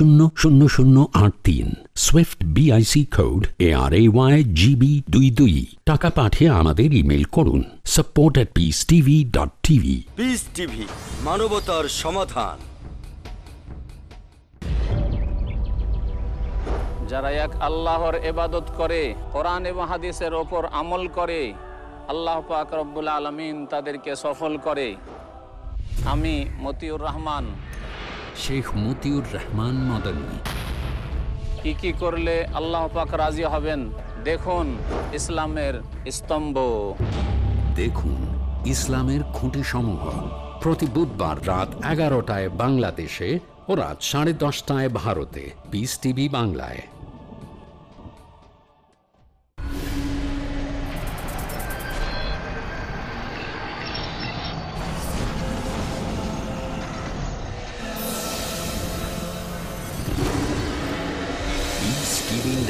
শূন্য শূন্য শূন্য আট তিন। Swift BIC code A R A Y GB দুই দুই। টাকা পাঠিয়ে আমাদের ইমেল করুন। Support at peace TV dot TV peace TV মানবতার সমাধান। যারা এক আল্লাহর এবাদত করে কোরআন এবং হাদিসের ওপর আমল করে আল্লাহ পাক রব্বুল আলমিন তাদেরকে সফল করে। আমি মতিউর রহমান। শেখ মতিউর রহমান মদনী। কি কি করলে আল্লাহ পাক রাজি হবেন। দেখুন ইসলামের স্তম্ভ। দেখুন ইসলামের খুঁটি সমূহ প্রতি বুধবার রাত এগারোটায় বাংলাদেশে ও রাত সাড়ে দশটায় ভারতে। পিস টিভি বাংলায়।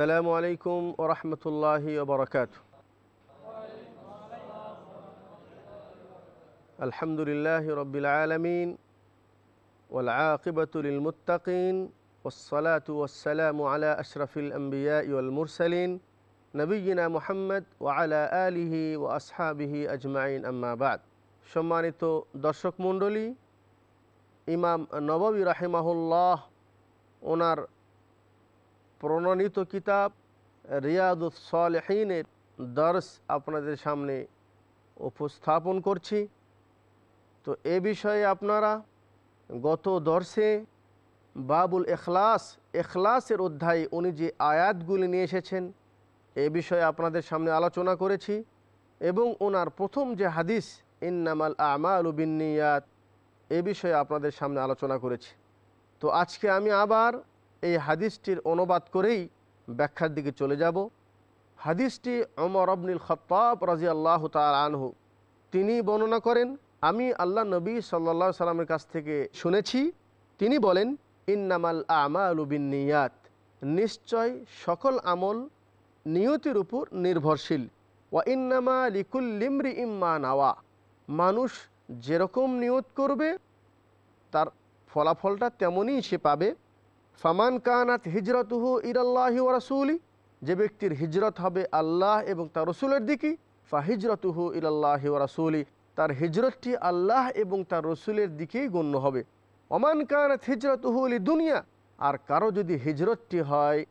السلام عليكم ورحمة الله وبركاته الحمد لله رب العالمين والعاقبة للمتقين والصلاة والسلام على أشرف الأنبياء والمرسلين نبينا محمد وعلى آله وأصحابه أجمعين أما بعد সম্মানিত দর্শক মণ্ডলী ইমাম নববী রাহিমাহুল্লাহ ওনার প্রণনীত কিতাব রিয়াদুস সালেহিনের দর্শ আপনাদের সামনে উপস্থাপন করছি। তো এ বিষয়ে আপনারা গত দর্শে বাবুল এখলাস, এখলাসের অধ্যায়ে উনি যে আয়াতগুলি নিয়ে এসেছেন, এ বিষয়ে আপনাদের সামনে আলোচনা করেছি এবং ওনার প্রথম যে হাদিস, ইন্নামাল আমাল উবিনিয়াত এ বিষয়ে আপনাদের সামনে আলোচনা করেছি। তো আজকে আমি আবার এই হাদিসটির অনুবাদ করেই ব্যাখ্যার দিকে চলে যাব। হাদিসটি অমর আবনুল খত্তাব রাজি আল্লাহ আনহু, তিনি বর্ণনা করেন, আমি আল্লাহ নবী সাল্লা সাল্লামের কাছ থেকে শুনেছি, তিনি বলেন, ইন্নামাল আমাল নিয়াত নিশ্চয় সকল আমল নিয়তির উপর নির্ভরশীল। ওয়া ইন্নামা লিকুল্লিমরি ইম্মা নাওয়া, মানুষ যেরকম নিয়ত করবে, তার ফলাফলটা তেমনই সে পাবে। ফামান কানাত হিজরতুহু ইরাল্লাহি ও রাসুলি, যে ব্যক্তির হিজরত হবে আল্লাহ এবং তার রসুলের দিকে, ফা হিজরতুহু ইরাল্লাহি ও রাসুলি, তার হিজরতটি আল্লাহ এবং তার রসুলের দিকেই গণ্য হবে। অমান কানাত হিজরতুহু ইলি দুনিয়া আর কারও যদি হিজরতটি হয়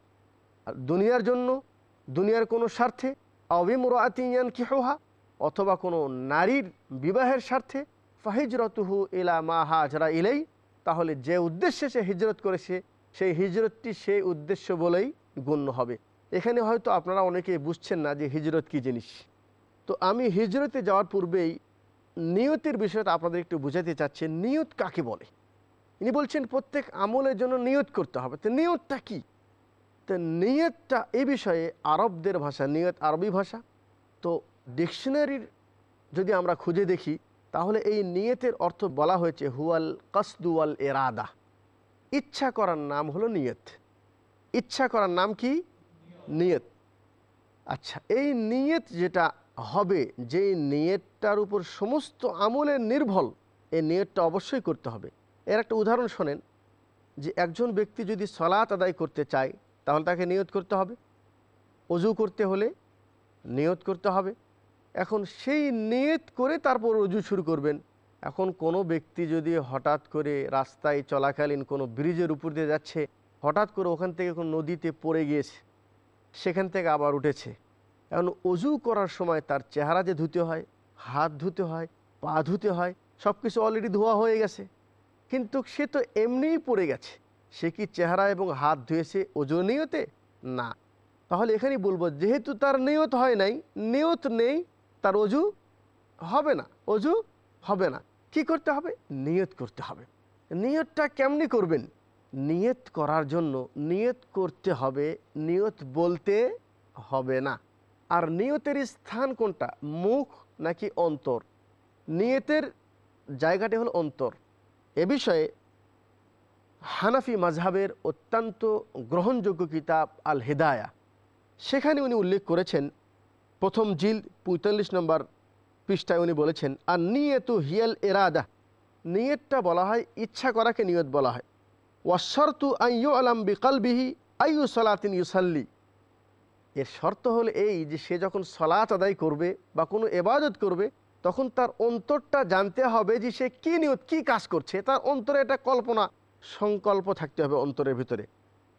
দুনিয়ার জন্য, দুনিয়ার কোনো স্বার্থে অবিমর আতিয়ান কিহা অথবা কোনো নারীর বিবাহের স্বার্থে ফাহিজরতুহু ইলা মা হাজরা ইলেই, তাহলে যে উদ্দেশ্যে সে হিজরত করেছে সেই হিজরতটি সেই উদ্দেশ্য বলেই গণ্য হবে। এখানে হয়তো আপনারা অনেকে বুঝছেন না যে হিজরত কি জিনিস। তো আমি হিজরতে যাওয়ার পূর্বেই নিয়তের বিষয়টা আপনাদের একটু বুঝাতে চাচ্ছি, নিয়ত কাকে বলে? ইনি বলছেন, প্রত্যেক আমলের জন্য নিয়ত করতে হবে। তো নিয়তটা কি? তো নিয়তটা এ বিষয়ে আরবদের ভাষা, নিয়ত আরবি ভাষা। তো ডিকশনারির যদি আমরা খুঁজে দেখি, তাহলে এই নিয়তের অর্থ বলা হয়েছে, হুয়াল কসদুয়াল এরাদা। ইচ্ছা করার নাম হলো নিয়ত। ইচ্ছা করার নাম কি? নিয়ত। আচ্ছা এই নিয়ত যেটা হবে, যেই নিয়তটার উপর সমস্ত আমলের নির্ভর, এই নিয়তটা অবশ্যই করতে হবে। এর একটা উদাহরণ শোনেন, যে একজন ব্যক্তি যদি সলাৎ আদায় করতে চায়, তাহলে তাকে নিয়ত করতে হবে। অজু করতে হলে নিয়ত করতে হবে। এখন সেই নিয়ত করে তারপর অজু শুরু করবেন। এখন কোনো ব্যক্তি যদি হঠাৎ করে রাস্তায় চলাকালীন কোনো ব্রিজের উপর দিয়ে যাচ্ছে, হঠাৎ করে ওখান থেকে কোনো নদীতে পড়ে গিয়েছে, সেখান থেকে আবার উঠেছে। এখন অজু করার সময় তার চেহারা যে ধুতে হয়, হাত ধুতে হয়, পা ধুতে হয় সব কিছু অলরেডি ধোয়া হয়ে গেছে। কিন্তু সে তো এমনিই পড়ে গেছে। সে কি চেহারা এবং হাত ধুয়েছে ওজু নিয়তে? না। তাহলে এখানেই বলব, যেহেতু তার নিয়ত হয় নাই, নিয়ত নেই, তার অজু হবে না, অজু হবে না। কি করতে হবে? নিয়ত করতে হবে। নিয়তটা কেমনি করবেন? নিয়ত করার জন্য নিয়ত করতে হবে, নিয়ত বলতে হবে না। আর নিয়তের স্থান কোনটা? মুখ নাকি অন্তর? নিয়তের জায়গাটি হলো অন্তর। এ বিষয়ে হানাফি মাজহাবের অত্যন্ত গ্রহণযোগ্য কিতাব আল হেদায়া সেখানে উনি উল্লেখ করেছেন, প্রথম জিল পঁয়তাল্লিশ নম্বর পৃষ্ঠায় উনি বলেছেন, আর নিয়তু হিয়াল এরাদা নিয়তটা বলা হয়, ইচ্ছা করাকে নিয়ত বলা হয়। ওয়াশর্তু আইয়ু আলাম বিকালবিহি আইয়ু সলাতিন ইউসাল্লি। এর শর্ত হলো এই যে, সে যখন সলাত আদায় করবে বা কোনো এবাদত করবে, তখন তার অন্তরটা জানতে হবে যে, সে কী নিয়ত, কী কাজ করছে। তার অন্তরে একটা কল্পনা, সংকল্প থাকতে হবে অন্তরের ভিতরে।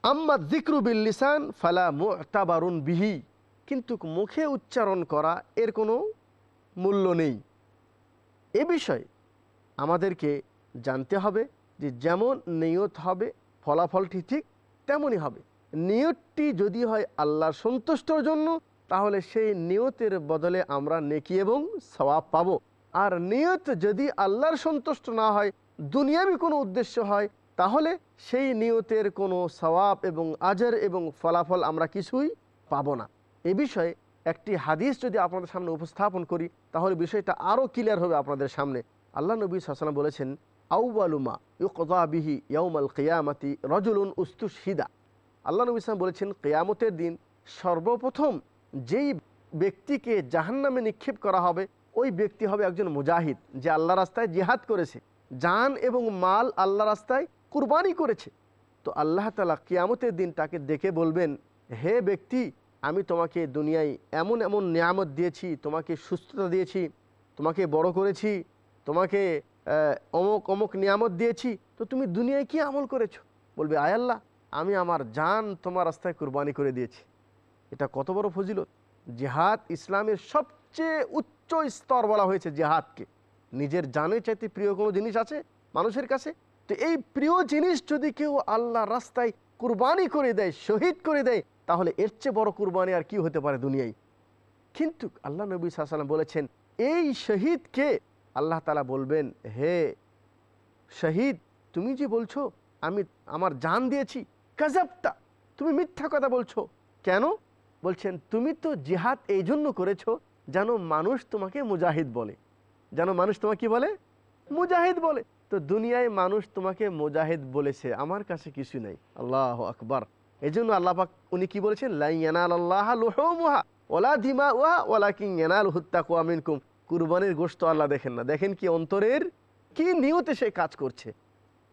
আম্মা জিক্রু বিল লিসান ফালা মুতাবারুন বিহি। কিন্তু মুখে উচ্চারণ করা এর কোনো মূল্য নেই। এ বিষয়ে আমাদেরকে জানতে হবে যে যেমন নিয়ত হবে, ফলাফলটি ঠিক তেমনই হবে। নিয়তটি যদি হয় আল্লাহর সন্তুষ্টর জন্য, তাহলে সেই নিয়তের বদলে আমরা নেকি এবং সওয়াব পাব। আর নিয়ত যদি আল্লাহর সন্তুষ্ট না হয়, দুনিয়াবি কোনো উদ্দেশ্য হয়, তাহলে সেই নিয়তের কোনো সওয়াব এবং আজর এবং ফলাফল আমরা কিছুই পাব না। এ বিষয়ে একটি হাদিস যদি আপনাদের সামনে উপস্থাপন করি, তাহলে বিষয়টা আরও ক্লিয়ার হবে আপনাদের সামনে। আল্লাহ নবী সাল্লাম বলেছেন আউবালুমা ইউকদা বিহি ইয়াউমাল কিয়ামাতি রজুলুন উস্তুশিদা আল্লাহ নবী ইসলাম বলেছেন, কেয়ামতের দিন সর্বপ্রথম যেই ব্যক্তিকে জাহান্নামে নিক্ষেপ করা হবে, ওই ব্যক্তি হবে একজন মুজাহিদ, যে আল্লাহ রাস্তায় জিহাদ করেছে। জান এবং মাল আল্লাহ রাস্তায় কুরবানি করেছে। তো আল্লাহ তালা কিয়ামতের দিন তাকে দেখে বলবেন, হে ব্যক্তি আমি তোমাকে দুনিয়ায় এমন এমন নিয়ামত দিয়েছি, তোমাকে সুস্থতা দিয়েছি, তোমাকে বড় করেছি, তোমাকে অমুক অমুক নিয়ামত দিয়েছি। তো তুমি দুনিয়ায় কি আমল করেছ? বলবে, আয় আল্লাহ, আমি আমার জান তোমার রাস্তায় কুরবানি করে দিয়েছি। এটা কত বড় ফজিলত। জেহাদ ইসলামের সবচেয়ে উচ্চ স্তর বলা হয়েছে জেহাদকে। নিজের জানের চাইতে প্রিয় কোনো জিনিস আছে মানুষের কাছে? তো এই প্রিয় জিনিস যদি কেউ আল্লাহ রাস্তায় কুরবানি করে দেয়, শহীদ করে দেয় তাহলে এর চেয়ে বড় কুরবানি আর কি হতে পারে দুনিয়ায়? কিন্তু আল্লাহ নবী সাল্লাম বলেছেন, এই শহীদকে আল্লাহ তালা বলবেন, হে শহীদ, তুমি যে বলছো, আমি আমার জান দিয়েছি কাজাবটা তুমি মিথ্যা কথা বলছো। কেন? বলছেন, তুমি তো জিহাদ এই জন্য করেছ যেন মানুষ তোমাকে মুজাহিদ বলে। যেন মানুষ তোমাকে কি বলে? মুজাহিদ বলে। তো দুনিয়ায় মানুষ তোমাকে মুজাহিদ বলেছে, আমার কাছে কিছু নেই। আল্লাহ আকবার। এই জন্য আল্লাহ পাক উনি কি বলেছেন? লাইয়ানাল ওলা দিমা ওয়া ওলা কিং ইয়ানাল হুত্তা কুয়ামিনকুম কুরবানির গোস্ত আল্লাহ দেখেন না। দেখেন কি অন্তরের কি নিয়তে সে কাজ করছে।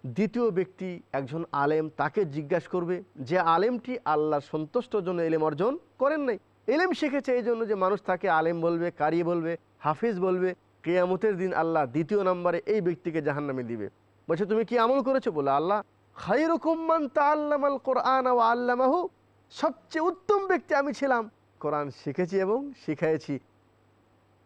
দ্বিতীয় ব্যক্তি একজন আলেম তাকে জিজ্ঞাসা করবে যে, আলেমটি আল্লাহর সন্তুষ্টর জন্য এলেম অর্জন করেন নাই? এলেম শিখেছে এই জন্য যে মানুষ তাকে আলেম বলবে কারি বলবে, হাফিজ বলবে। কেয়ামতের দিন আল্লাহ দ্বিতীয় নম্বরে এই ব্যক্তিকে জাহান্নামে দিবে। বলছে, তুমি কি আমল করেছ? বলে, আল্লাহ কোরআন সবচেয়ে উত্তম ব্যক্তি আমি ছিলাম। কোরআন শিখেছি এবং শিখাইছি।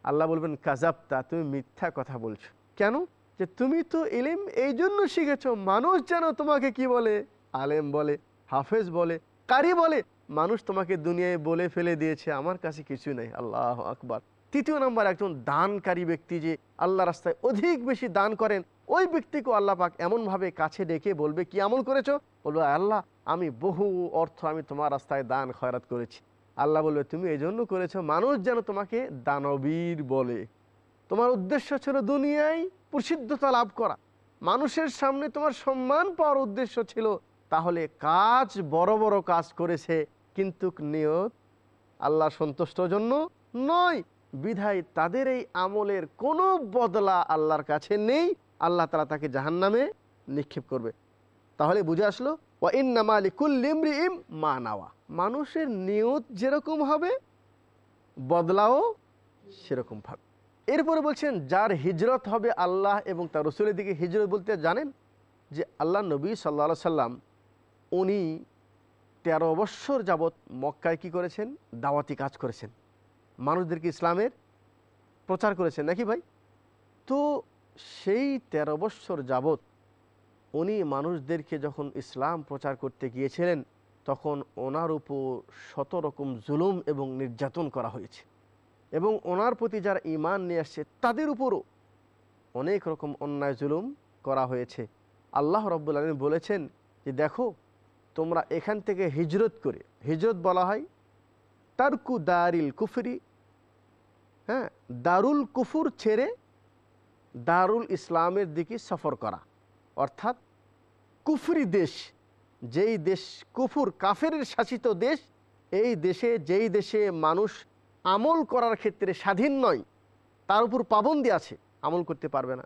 আল্লাহ বলবেন কাজাবতা তুমি মিথ্যা কথা বলছো। কেন? যে তুমি তো ইলিম এই জন্য শিখেছ, মানুষ যেন তোমাকে কি বলে? আলেম বলে, হাফেজ বলে, কারি বলে। মানুষ তোমাকে দুনিয়ায় বলে ফেলে দিয়েছে, আমার কাছে কিছু নেই। আল্লাহ আকবার। তৃতীয় নম্বর একজন দানকারী ব্যক্তি যে আল্লাহ রাস্তায় অধিক বেশি দান করেন, ওই ব্যক্তিকে আল্লাহ পাক এমনভাবে কাছে ডেকে বলবে, কি আমল করেছ? বলবে, আল্লাহ, আমি বহু অর্থ আমি তোমার রাস্তায় দান খয়রাত করেছি। আল্লাহ বলবে, তুমি এই জন্য করেছ, মানুষ যেন তোমাকে দানবীর বলে। তোমার উদ্দেশ্য ছিল দুনিয়ায় প্রসিদ্ধতা লাভ করা। মানুষের সামনে তোমার সম্মান পাওয়ার উদ্দেশ্য ছিল, তাহলে কাজ বড় বড় কাজ করেছে, কিন্তু নিয়ত আল্লাহ সন্তুষ্ট জন্য নয়। বিধায় তাদের এই আমলের কোনো বদলা আল্লাহর কাছে নেই। আল্লাহ তালা তাকে জাহান্নামে নিক্ষেপ করবে। তাহলে বুঝে আসলো ইম মা নাওয়া। মানুষের নিয়ত যেরকম হবে, বদলাও সেরকম ভাবে। এরপরে বলছেন, যার হিজরত হবে আল্লাহ এবং তার রসুলের দিকে হিজরত বলতে জানেন যে আল্লাহ নবী সাল্লা সাল্লাম, উনি তেরো বৎসর যাবৎ মক্কায় কি করেছেন? দাওয়াতি কাজ করেছেন। মানুষদেরকে ইসলামের প্রচার করেছেন, নাকি ভাই? তো সেই তেরো বৎসর যাবৎ উনি মানুষদেরকে যখন ইসলাম প্রচার করতে গিয়েছিলেন, তখন ওনার উপর শত রকম জুলুম এবং নির্যাতন করা হয়েছে। এবং ওনার প্রতি যারা ইমান নিয়ে আসছে, তাদের উপরও অনেক রকম অন্যায় জুলুম করা হয়েছে। আল্লাহ রব্বুল আলমী বলেছেন যে, দেখো, তোমরা এখান থেকে হিজরত করে, হিজরত বলা হয় তারকু দারিল কুফরি হ্যাঁ দারুল কুফুর ছেড়ে দারুল ইসলামের দিকে সফর করা। অর্থাৎ কুফরি দেশ, যেই দেশ কুফুর কাফের শাসিত দেশ, এই দেশে, যেই দেশে মানুষ আমল করার ক্ষেত্রে স্বাধীন নয়, তার উপর পাবন্দি আছে, আমল করতে পারবে না,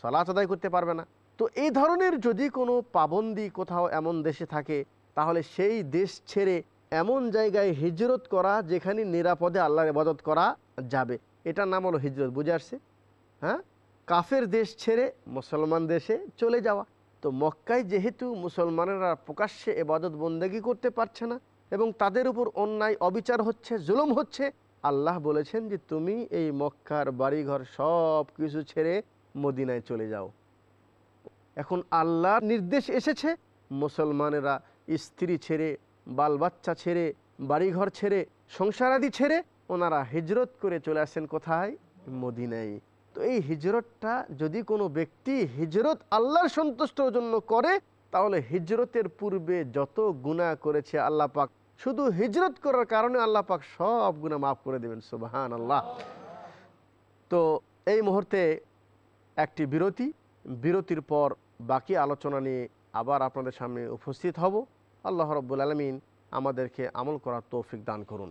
সালাত আদায় করতে পারবে না। তো এই ধরনের যদি কোনো পাবন্দি কোথাও এমন দেশে থাকে, তাহলে সেই দেশ ছেড়ে এমন জায়গায় হিজরত করা, যেখানে নিরাপদে আল্লাহর ইবাদত করা যাবে। এটার নাম হলো হিজরত, বুঝে আসছে? হ্যাঁ? কাফের দেশ ছেড়ে মুসলমান দেশে চলে যাওয়া। তো মক্কায় যেহেতু মুসলমানেরা প্রকাশ্যে এবাদত বন্দেগি করতে পারছে না এবং তাদের উপর অন্যায়, অবিচার হচ্ছে, জুলুম হচ্ছে, আল্লাহ বলেছেন যে, তুমি এই মক্কার বাড়িঘর সব কিছু ছেড়ে মদিনায় চলে যাও। এখন আল্লাহর নির্দেশ এসেছে, মুসলমানেরা স্ত্রী ছেড়ে বাল বাচ্চা ছেড়ে, বাড়িঘর ছেড়ে, সংসারাদি ছেড়ে ওনারা হিজরত করে চলে আসেন কোথায়? মদিনায়। তো এই হিজরতটা যদি কোনো ব্যক্তি হিজরত আল্লাহর সন্তুষ্টর জন্য করে, তাহলে হিজরতের পূর্বে যত গুণা করেছে আল্লাহ পাক, শুধু হিজরত করার কারণে আল্লাহ পাক সব গুণা মাফ করে দেবেন সুবাহান আল্লাহ তো এই মুহূর্তে একটি বিরতি। বিরতির পর বাকি আলোচনা নিয়ে আবার আপনাদের সামনে উপস্থিত হব। আল্লাহ রব্বুল আলমিন আমাদেরকে আমল করার তৌফিক দান করুন।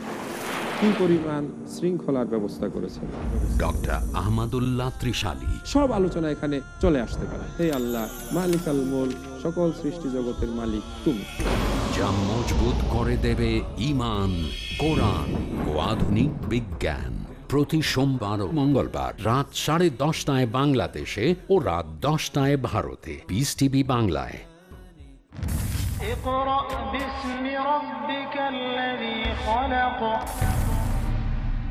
কি পরিমাণ শৃঙ্খলার ব্যবস্থা করেছেন ডক্টর আহমদুল্লাহ ত্রিশালী সব আলোচনা এখানে চলে আসতে পারে হে আল্লাহ মালিক আল মোল সকল সৃষ্টি জগতের মালিক তুমি যা মজবুত করে দেবে ইমান কোরআন ও আধুনিক বিজ্ঞান প্রতি সোমবার ও মঙ্গলবার রাত সাড়ে দশটায় বাংলাদেশে ও রাত দশটায় ভারতে পিস টিভি বাংলায় اقرأ باسم ربك الذي خلق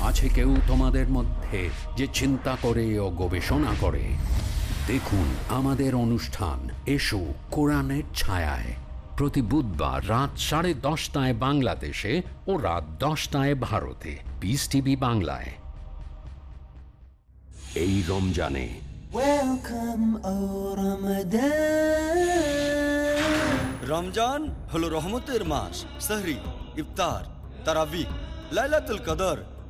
আছে কেউ তোমাদের মধ্যে যে চিন্তা করে ও গবেষণা করে? দেখুন আমাদের অনুষ্ঠান এসো কোরআনের ছায়ায়। প্রতি বুধবার রাত সাড়ে দশটায় বাংলাদেশে ও রাত দশটায় ভারতে। পিস টিভি বাংলায়। এই রমজানে রমজান হলো রহমতের মাস সাহরি ইফতার তারাবি লাইলাতুল কদর।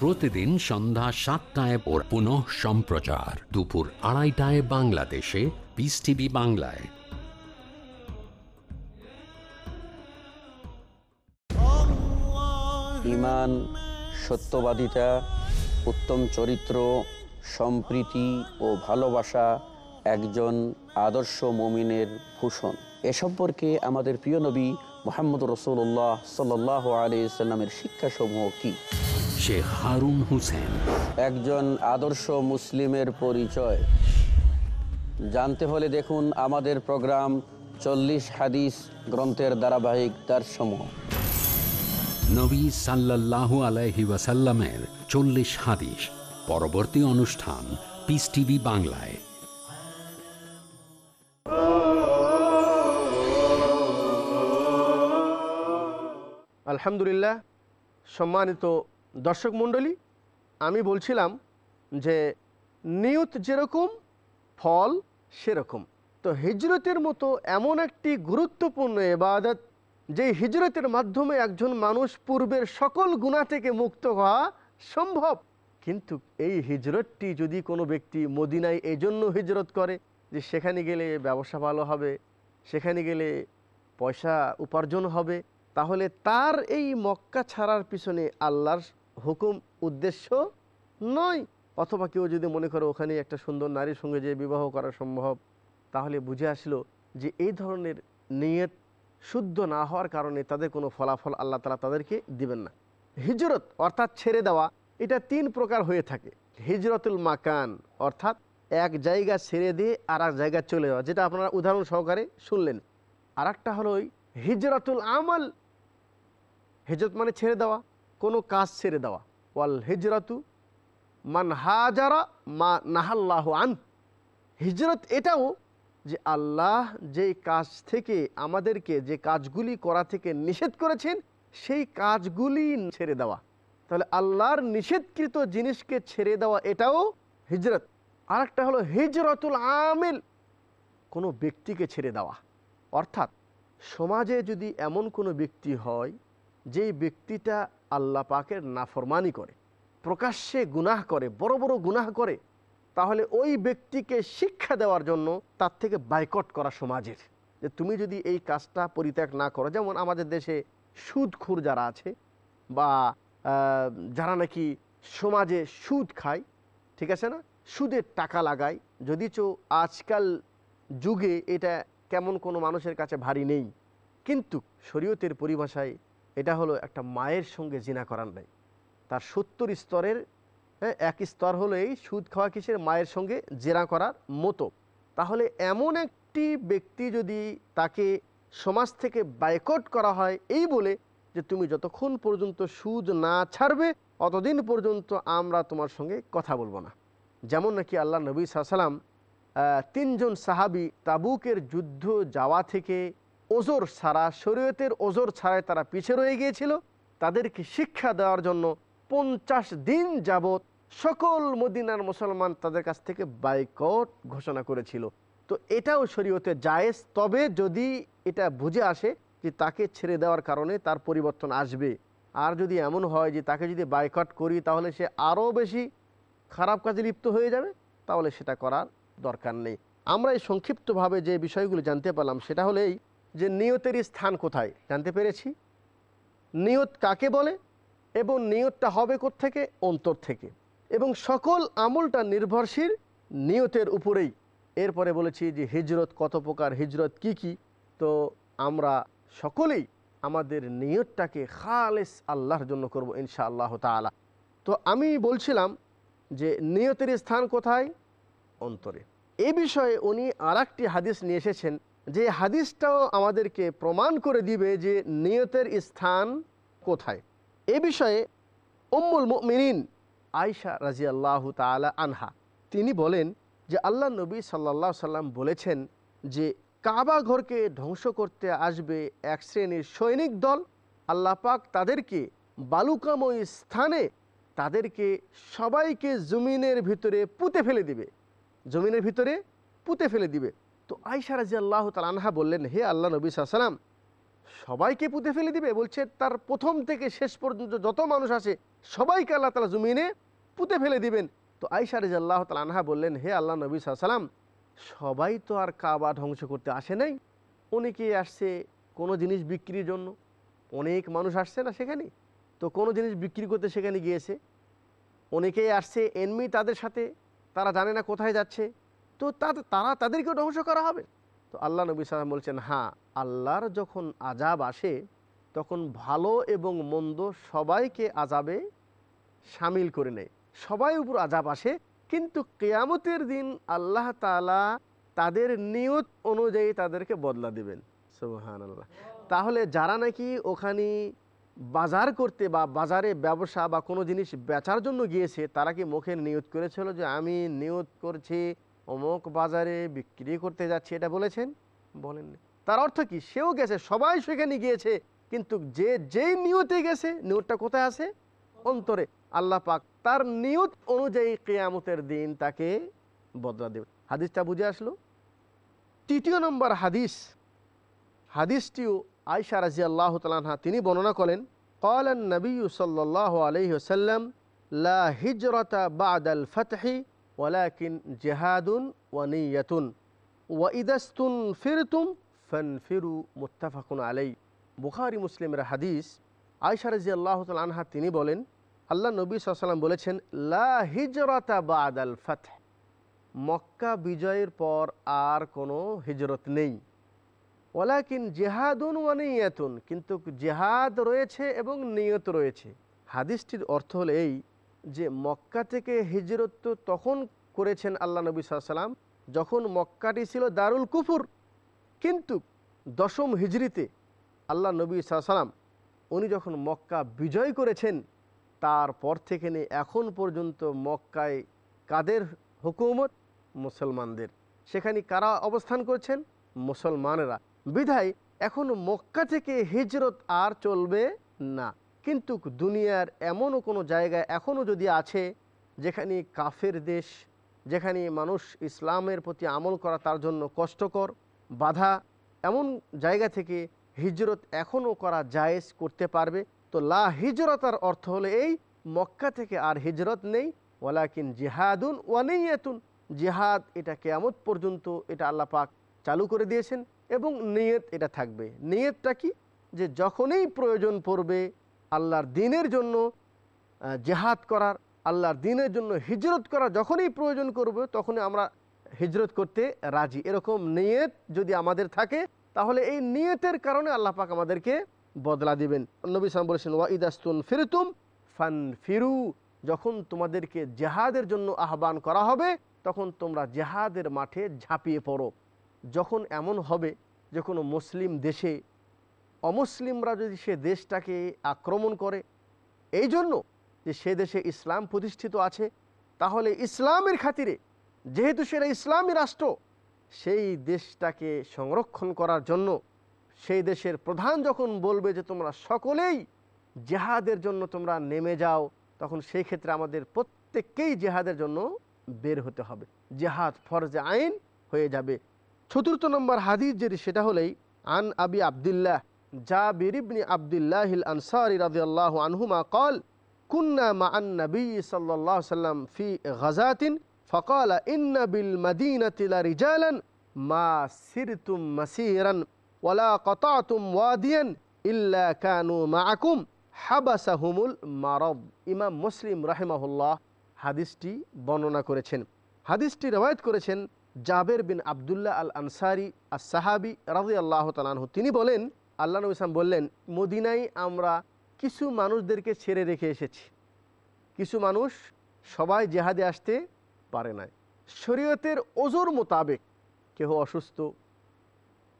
প্রতিদিন সন্ধ্যা সাতটায় ওর পুনঃ সম্প্রচার। দুপুর আড়াইটায় বাংলাদেশে পিস টিভি বাংলায়। ইমান, সত্যবাদিতা, উত্তম চরিত্র, সম্প্রীতি ও ভালোবাসা একজন আদর্শ মমিনের ভূষণ। এ সম্পর্কে আমাদের প্রিয় নবী মোহাম্মদ রসুল্লাহ সাল্লাহ আলি সাল্লামের শিক্ষাসমূহ কি? শেখ হারুন হোসেন। একজন আদর্শ মুসলিমের পরিচয়। জানতে হলে দেখুন আমাদের প্রোগ্রাম চল্লিশ হাদিস গ্রন্থের ধারাবাহিক দারসমূহ নবী সাল্লাল্লাহু আলাইহি ওয়াসাল্লামের চল্লিশ হাদিস পরবর্তী অনুষ্ঠান পিস টিভি বাংলায়। আলহামদুলিল্লাহ সম্মানিত দর্শক মণ্ডলী, আমি বলছিলাম যে নিয়ত যেরকম, ফল সেরকম। তো হিজরতের মতো এমন একটি গুরুত্বপূর্ণ এবাদত যে হিজরতের মাধ্যমে একজন মানুষ পূর্বের সকল গুণা থেকে মুক্ত হওয়া সম্ভব। কিন্তু এই হিজরতটি যদি কোনো ব্যক্তি মদিনায় এই জন্য হিজরত করে, যে সেখানে গেলে ব্যবসা ভালো হবে, সেখানে গেলে পয়সা উপার্জন হবে, তাহলে তার এই মক্কা ছাড়ার পিছনে আল্লাহর হুকুম উদ্দেশ্য নয়। অথবা কেউ যদি মনে করে ওখানে একটা সুন্দর নারীর সঙ্গে যে বিবাহ করা সম্ভব, তাহলে বুঝে আসলো যে এই ধরনের নিয়ত শুদ্ধ না হওয়ার কারণে তাদের কোনো ফলাফল আল্লাহ তালা তাদেরকে দিবেন না। হিজরত অর্থাৎ ছেড়ে দেওয়া, এটা তিন প্রকার হয়ে থাকে। হিজরতুল মাকান অর্থাৎ এক জায়গা ছেড়ে দিয়ে আর এক জায়গায় চলে যাওয়া, যেটা আপনারা উদাহরণ সহকারে শুনলেন। আর একটা হলো হিজরতুল আমল। হিজরত মানে ছেড়ে দেওয়া। কোনো কাজ ছেড়ে দেওয়া। ওয়াল হিজরতু মান হাজারা মা নাহাল্লাহ আন। হিজরত এটাও যে আল্লাহ যেই কাজ থেকে আমাদেরকে যে কাজগুলি করা থেকে নিষেধ করেছেন, সেই কাজগুলি ছেড়ে দেওয়া। তাহলে আল্লাহর নিষেধকৃত জিনিসকে ছেড়ে দেওয়া এটাও হিজরত। আর একটা হলো হিজরতুল আমেল, কোনো ব্যক্তিকে ছেড়ে দেওয়া। অর্থাৎ সমাজে যদি এমন কোনো ব্যক্তি হয়, যেই ব্যক্তিটা আল্লাহ পাকের নাফরমানি করে, প্রকাশ্যে গুনাহ করে, বড় বড় গুনাহ করে, তাহলে ওই ব্যক্তিকে শিক্ষা দেওয়ার জন্য তার থেকে বাইকট করা সমাজের। যে তুমি যদি এই কাজটা পরিত্যাগ না করো, যেমন আমাদের দেশে সুদখুর যারা আছে বা যারা নাকি সমাজে সুদ খায়, ঠিক আছে না? সুদের টাকা লাগায়, যদিচ আজকাল যুগে এটা কেমন কোনো মানুষের কাছে ভারী নেই। কিন্তু শরীয়তের পরিভাষায় এটা হলো একটা মায়ের সঙ্গে জিনা করার নাই তার সত্তর স্তরের হ্যাঁ এক স্তর হলো এই সুদ খাওয়া কিসের, মায়ের সঙ্গে জেরা করার মতো। তাহলে এমন একটি ব্যক্তি যদি তাকে সমাজ থেকে বাইকট করা হয় এই বলে যে তুমি যতক্ষণ পর্যন্ত সুদ না ছাড়বে, অতদিন পর্যন্ত আমরা তোমার সঙ্গে কথা বলব না। যেমন নাকি আল্লাহ নবী সাল্লাম তিনজন সাহাবি তাবুকের যুদ্ধ যাওয়া থেকে ওজোর ছাড়া, শরীয়তের ওজোর ছাড়াই তারা পিছে রয়ে গিয়েছিল। তাদেরকে শিক্ষা দেওয়ার জন্য পঞ্চাশ দিন যাবৎ সকল মদিনার মুসলমান তাদের কাছ থেকে বাইকট ঘোষণা করেছিল। তো এটাও শরীয়তে জায়েজ, তবে যদি এটা বুঝে আসে যে তাকে ছেড়ে দেওয়ার কারণে তার পরিবর্তন আসবে। আর যদি এমন হয় যে তাকে যদি বাইকট করি, তাহলে সে আরও বেশি খারাপ কাজে লিপ্ত হয়ে যাবে, তাহলে সেটা করার দরকার নেই। আমরা এই সংক্ষিপ্তভাবে যে বিষয়গুলো জানতে পারলাম, সেটা হলো এই যে নিয়তের স্থান কোথায়? জানতে পেরেছি? নিয়ত কাকে বলে? এবং নিয়তটা হবে থেকে অন্তর থেকে। এবং সকল আমলটা নির্ভরশীল নিয়তের উপরেই। এরপরে বলেছি যে হিজরত কত প্রকার? হিজরত কি কি? তো আমরা সকলেই আমাদের নিয়তটাকে খালেস আল্লাহর জন্য করব ইনশা আল্লাহ তালা তো আমি বলছিলাম যে নিয়তের স্থান কোথায়? অন্তরে। এ বিষয়ে উনি আর হাদিস নিয়ে এসেছেন। যে হাদিসটাও আমাদেরকে প্রমাণ করে দিবে যে নিয়তের স্থান কোথায়। এ বিষয়ে উম্মুল মিনিন আয়সা রাজি আল্লাহ তালা আনহা, তিনি বলেন যে আল্লাহ নবী সাল্লা সাল্লাম বলেছেন যে কাবা ঘরকে ধ্বংস করতে আসবে এক শ্রেণির সৈনিক দল। আল্লাহ পাক তাদেরকে বালুকাময় স্থানে তাদেরকে সবাইকে জমিনের ভিতরে পুঁতে ফেলে দিবে। জমিনের ভিতরে পুঁতে ফেলে দিবে। তো আয়সা রাজি আল্লাহ আনহা বললেন, হে আল্লাহ নবী সাল্লাম সবাইকে পুঁতে ফেলে দিবে? বলছে, তার প্রথম থেকে শেষ পর্যন্ত যত মানুষ আছে, সবাইকে আল্লাহ তালা জমিনে পুঁতে ফেলে দিবেন। তো আইসা রেজ আল্লাহ তালা আনহা বললেন, হে আল্লাহ নবী সাল্লাম সবাই তো আর কাবা ধ্বংস করতে আসে নাই। অনেকে আসছে কোনো জিনিস বিক্রির জন্য, অনেক মানুষ আসছে না সেখানে। তো কোনো জিনিস বিক্রি করতে সেখানে গিয়েছে। অনেকেই আসছে এমনি তাদের সাথে, তারা জানে না কোথায় যাচ্ছে। তো তারা তাদেরকেও ধ্বংস করা হবে। তো আল্লাহ নবী সালাম বলছেন হ্যাঁ আল্লাহর যখন আজাব আসে, তখন ভালো এবং মন্দ সবাইকে আজাবে সামিল করে নেয়। সবাই উপর আজাব আসে, কিন্তু কেয়ামতের দিন আল্লাহ তালা তাদের নিয়ত অনুযায়ী তাদেরকে বদলা দেবেন। সুহান আল্লাহ তাহলে যারা নাকি ওখানে বাজার করতে বা বাজারে ব্যবসা বা কোনো জিনিস বেচার জন্য গিয়েছে, তারা কি মুখের নিয়ত করেছিল যে, আমি নিয়ত করছি অমুক বাজারে বিক্রি করতে যাচ্ছে, এটা বলেছেন? বলেননি। তার অর্থ কি? সেও গেছে, সবাই সেখানে গিয়েছে, কিন্তু যে যেই নিয়তে গেছে, নিয়তটা কোথায় আছে? অন্তরে। আল্লাহ পাক তার নিয়ত অনুযায়ী কেয়ামতের দিন তাকে বদলা দেবে হাদিসটা বুঝে আসলো? তৃতীয় নম্বর হাদিস, হাদিসটিও আয়সা রাজি আল্লাহ তালাহা তিনি বর্ণনা করেন কলেন নবী সাল্লাহ আলহি ওসাল্লাম লা হিজরতা বাদাল ফতহি ওয়ালাকিন জেহাদুন ওয়ানিয়াতুন ওয়াইদাস্তুন ফিরতুম ফিরু মুত্তাফাকুন আলাই বুখারি মুসলিমের হাদিস আয়সা রাজি আল্লাহ আনহা তিনি বলেন, আল্লাহ নবী সাল্লাম বলেছেন, লা হিজরতা বাদাল ফতহ। মক্কা বিজয়ের পর আর কোনো হিজরত নেই। ওলাকিন জেহাদুন ওয়ানিয়াতুন কিন্তু জেহাদ রয়েছে এবং নিয়ত রয়েছে। হাদিসটির অর্থ হলো এই যে মক্কা থেকে হিজরত তখন করেছেন আল্লাহ নবী সাল্লাম যখন মক্কাটি ছিল দারুল কুফুর। কিন্তু দশম হিজরিতে আল্লাহ নবী সাল্লাম উনি যখন মক্কা বিজয় করেছেন, তারপর থেকে নিয়ে এখন পর্যন্ত মক্কায় কাদের হুকুমত? মুসলমানদের। সেখানে কারা অবস্থান করছেন? মুসলমানেরা। বিধায় এখন মক্কা থেকে হিজরত আর চলবে না। কিন্তু দুনিয়ার এমনও কোনো জায়গায় এখনও যদি আছে যেখানে কাফের দেশ, যেখানে মানুষ ইসলামের প্রতি আমল করা তার জন্য কষ্টকর, বাধা, এমন জায়গা থেকে হিজরত এখনও করা জায়েজ করতে পারবে। তো লা হিজরতার অর্থ হলো এই, মক্কা থেকে আর হিজরত নেই। ওয়ালাকিন জিহাদুন ওয়ানেইয়াতুন জিহাদ এটা কেয়ামত পর্যন্ত এটা আল্লাহ পাক চালু করে দিয়েছেন এবং নিয়ত এটা থাকবে। নিয়তটা কি? যে যখনই প্রয়োজন পড়বে আল্লাহর দিনের জন্য জেহাদ করার, আল্লাহর দিনের জন্য হিজরত করা যখনই প্রয়োজন করবে, তখনই আমরা হিজরত করতে রাজি। এরকম নিয়ত যদি আমাদের থাকে, তাহলে এই নিয়তের কারণে আল্লাহ পাক আমাদেরকে বদলা দিবেন। নবী সালাম বলেছেন ওয়াইদাস্তুন ফিরতুম ফান ফিরু যখন তোমাদেরকে জেহাদের জন্য আহ্বান করা হবে, তখন তোমরা জেহাদের মাঠে ঝাঁপিয়ে পড়ো। যখন এমন হবে যে কোনো মুসলিম দেশে অমুসলিমরা যদি সে দেশটাকে আক্রমণ করে, এই জন্য যে সে দেশে ইসলাম প্রতিষ্ঠিত আছে, তাহলে ইসলামের খাতিরে, যেহেতু সেটা ইসলামী রাষ্ট্র, সেই দেশটাকে সংরক্ষণ করার জন্য, সেই দেশের প্রধান যখন বলবে যে তোমরা সকলেই জেহাদের জন্য তোমরা নেমে যাও, তখন সেই ক্ষেত্রে আমাদের প্রত্যেককেই জেহাদের জন্য বের হতে হবে। জেহাদ ফরজে আইন হয়ে যাবে। চতুর্থ নম্বর হাদিস যেটি, সেটা হলেই, আন আবি আবদুল্লাহ জাবির ইবনি আবদুল্লাহ আনসারি রাদিয়াল্লাহু আনহুমা কল, কুন্না মা আন্নবী সাল্লাহ সাল্লাম ফি গাজাতিন ফকাল ইন্না বিল মদিনা রিজালান মা সিরতুম মাসিরান ওয়ালা কতাতুম ওয়াদিয়ান ইল্লা কানু মাআকুম হাবাসাহুমুল মারব ইমাম মুসলিম রাহেমাহুল্লাহ হাদিসটি বর্ণনা করেছেন। হাদিসটি রেওয়ায়ত করেছেন জাবের বিন আবদুল্লাহ আল আনসারি আসাহাবি রাজি আল্লাহ তালানহ তিনি বলেন আল্লাহ নবী ইসলাম বললেন, মদিনায় আমরা কিছু মানুষদেরকে ছেড়ে রেখে এসেছি। কিছু মানুষ সবাই জেহাদে আসতে পারে নাই। শরীয়তের ওজোর মোতাবেক কেহ অসুস্থ,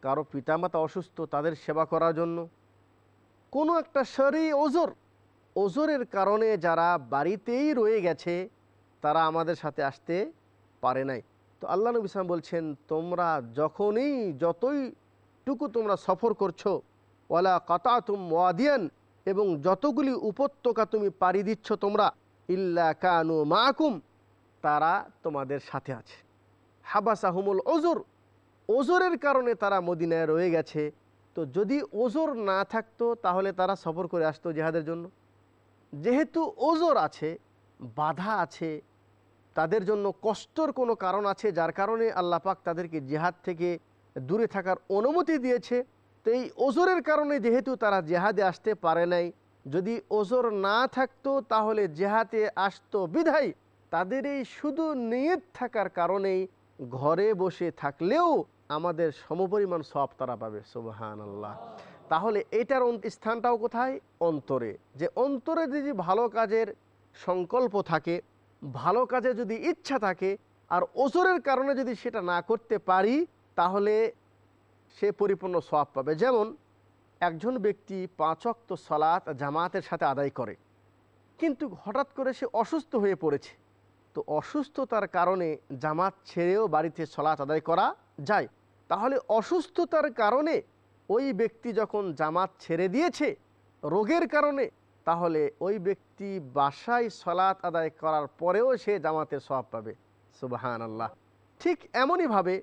কারও পিতামাতা অসুস্থ, তাদের সেবা করার জন্য। কোনো একটা শরী ওজোর, ওজোরের কারণে যারা বাড়িতেই রয়ে গেছে, তারা আমাদের সাথে আসতে পারে নাই। তো আল্লাহ নবী ইসলাম বলছেন, তোমরা যখনই যতই টুকু তোমরা সফর করছ, ওয়ালা কাতাতুম ওয়াদিয়ান, এবং যতগুলি উপত্যকা তুমি পাড়ি দিচ্ছ তোমরা, ইল্লা কানু মাকুম, তারা তোমাদের সাথে আছে। হাবাসাহুমুল ওজোর ওজোরের কারণে তারা মদিনায় রয়ে গেছে। তো যদি ওজোর না থাকতো, তাহলে তারা সফর করে আসতো জেহাদের জন্য। যেহেতু ওজোর আছে, বাধা আছে, তাদের জন্য কষ্টর কোনো কারণ আছে, যার কারণে আল্লাহ পাক তাদেরকে জেহাদ থেকে দূরে থাকার অনুমতি দিয়েছে। তো এই ওজোরের কারণে যেহেতু তারা জেহাদে আসতে পারে নাই, যদি ওজোর না থাকতো তাহলে জেহাদে আসতো বিধায়। তাদের এই শুধু নিয়ত থাকার কারণেই ঘরে বসে থাকলেও আমাদের সমপরিমাণ সব তারা পাবে সুবাহান আল্লাহ তাহলে এটার স্থানটাও কোথায়? অন্তরে। যে অন্তরে যদি ভালো কাজের সংকল্প থাকে, ভালো কাজে যদি ইচ্ছা থাকে, আর ওজোরের কারণে যদি সেটা না করতে পারি তাহলে সে পরিপূর্ণ সব পাবে। যেমন, একজন ব্যক্তি পাঁচক্ত সলাৎ জামাতের সাথে আদায় করে, কিন্তু হঠাৎ করে সে অসুস্থ হয়ে পড়েছে। তো অসুস্থতার কারণে জামাত ছেড়েও বাড়িতে সলাৎ আদায় করা যায়। তাহলে অসুস্থতার কারণে ওই ব্যক্তি যখন জামাত ছেড়ে দিয়েছে রোগের কারণে, তাহলে ওই ব্যক্তি বাসায় সলাৎ আদায় করার পরেও সে জামাতের সব পাবে। সুবাহান আল্লাহ ঠিক এমনইভাবে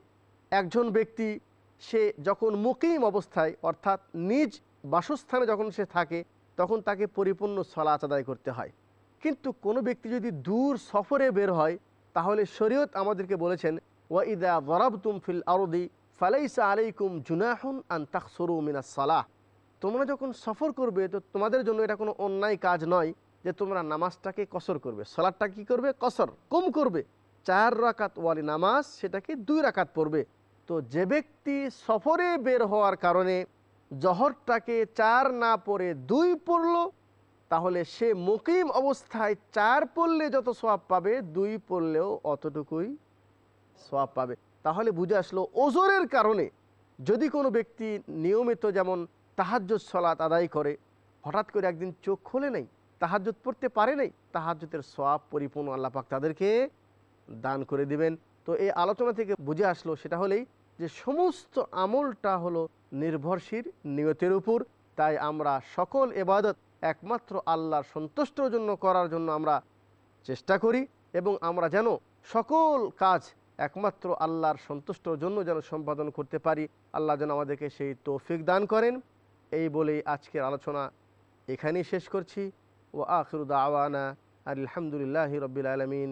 একজন ব্যক্তি, সে যখন মুকিম অবস্থায়, অর্থাৎ নিজ বাসস্থানে যখন সে থাকে, তখন তাকে পরিপূর্ণ সলাৎ আদায় করতে হয়। কিন্তু কোনো ব্যক্তি যদি দূর সফরে বের হয়, তাহলে শরীয়ত আমাদেরকে বলেছেন, ওয়াইদা গরাবতুম ফিল আরদি ফালাইসা আলাইকুম জুনাহুন আন তাকসরু মিনাস সালাহ। তোমরা যখন সফর করবে, তো তোমাদের জন্য এটা কোনো অন্যায় কাজ নয় যে তোমরা নামাজটাকে কসর করবে। সলাদটা কি করবে? কসর কম করবে। চার রাকাত ওয়ালি নামাজ, সেটাকে দুই রাকাত পড়বে। তো যে ব্যক্তি সফরে বের হওয়ার কারণে জহরটাকে চার না পড়ে দুই পড়ল, তাহলে সে মুকিম অবস্থায় চার পড়লে যত সোয়াব পাবে, দুই পড়লেও অতটুকুই সোয়াব পাবে। তাহলে বুঝে আসলো ওজোরের কারণে যদি কোনো ব্যক্তি নিয়মিত যেমন তাহাজ্জুদ সলাত আদায় করে, হঠাৎ করে একদিন চোখ খোলে নাই, তাহাজ্জুদ পড়তে পারে নাই, তাহাজ্জুদের সোয়াব পরিপূর্ণ আল্লাপাক তাদেরকে দান করে দিবেন। তো এই আলোচনা থেকে বুঝে আসলো, সেটা হলেই যে সমস্ত আমলটা হলো নির্ভরশীল, নিয়তের উপর। তাই আমরা সকল এবাদত একমাত্র আল্লাহর সন্তুষ্টর জন্য করার জন্য আমরা চেষ্টা করি এবং আমরা যেন সকল কাজ একমাত্র আল্লাহর সন্তুষ্টর জন্য যেন সম্পাদন করতে পারি। আল্লাহ যেন আমাদেরকে সেই তৌফিক দান করেন। এই বলেই আজকের আলোচনা এখানেই শেষ করছি। ও আখরুদা আওয়ানা আলহামদুলিল্লাহ রবিল আলমিন।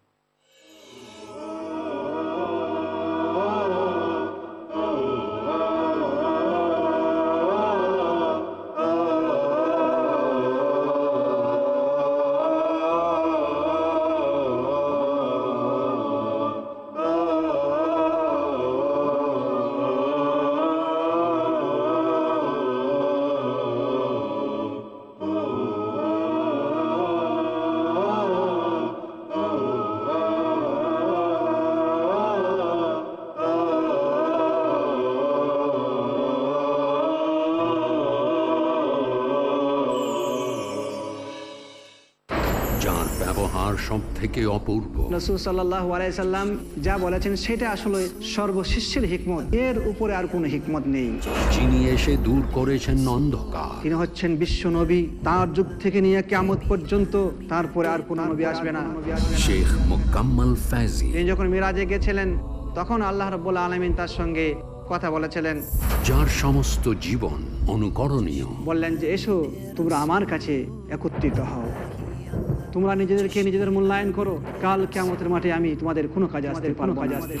ব্যবহার সব থেকে অপূর্ব। রসুল সাল্লাহ আলাইসাল্লাম যা বলেছেন সেটা আসলে সর্বশিষ্যের হিকমত। এর উপরে আর কোনো হিকমত নেই। যিনি এসে দূর করেছেন অন্ধকার। তিনি হচ্ছেন বিশ্ব নবী। তার যুগ থেকে নিয়ে কেমত পর্যন্ত তারপরে আর কোনো নবী আসবে না। শেখ মোকাম্মল ফ্যাজি। তিনি যখন মিরাজে গেছিলেন তখন আল্লাহ রব্বুল আলমিন তার সঙ্গে কথা বলেছিলেন। যার সমস্ত জীবন অনুকরণীয়। বললেন যে এসো তোমরা আমার কাছে একত্রিত হও। তোমরা নিজেদেরকে নিজেদের মূল্যায়ন করো। কাল কেমতের মাঠে আমি তোমাদের কোনো কাজে আসতে পারব কাজে আসতে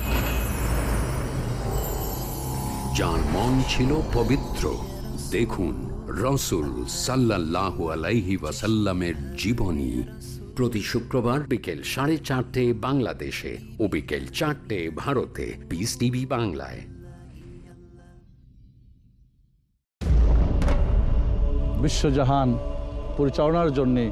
যার মন ছিল পবিত্র দেখুন রসুল সাল্লাহ আলাইহি ওয়াসাল্লামের জীবনী প্রতি শুক্রবার বিকেল সাড়ে চারটে বাংলাদেশে ও বিকেল চারটে ভারতে পিস টিভি বাংলায়। বিশ্বজাহান পরিচালনার জন্যে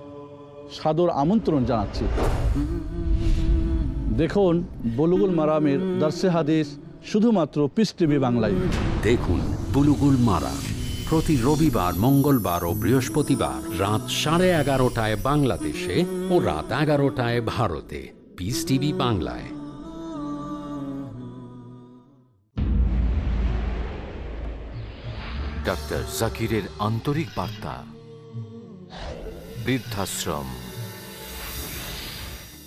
সাদর আমন্ত্রণ জানাচ্ছি। দেখুন বলুগুল মারামের দর্শে হাদিস শুধুমাত্র পিস টিভি বাংলায়। দেখুন বুলুগুল মারা প্রতি রবিবার মঙ্গলবার ও বৃহস্পতিবার রাত সাড়ে এগারোটায় বাংলাদেশে ও রাত এগারোটায় ভারতে। পিস টিভি বাংলায়। ডাক্তার জাকিরের আন্তরিক বার্তা। বৃদ্ধাশ্রম।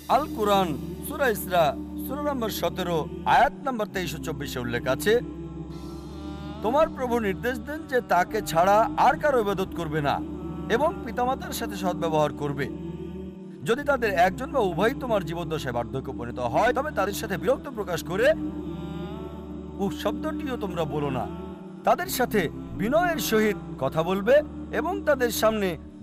আল কোরআন সুরা ইসরা, সুরা নম্বর সতেরো, আয়াত নম্বর তেইশশো চব্বিশে উল্লেখ আছে, তোমার প্রভু নির্দেশ দেন যে তাকে ছাড়া আর কারও ইবাদত করবে না এবং পিতামাতার সাথে সদ্ব্যবহার করবে। যদি তাদের একজন বা উভয় তোমার জীবদ্দশায় বার্ধক্য পরিণত হয়, তবে তাদের সাথে বিরক্ত প্রকাশ করে, উহ, শব্দটিও তোমরা বলো না। তাদের সাথে বিনয়ের সহিত কথা বলবে এবং তাদের সামনে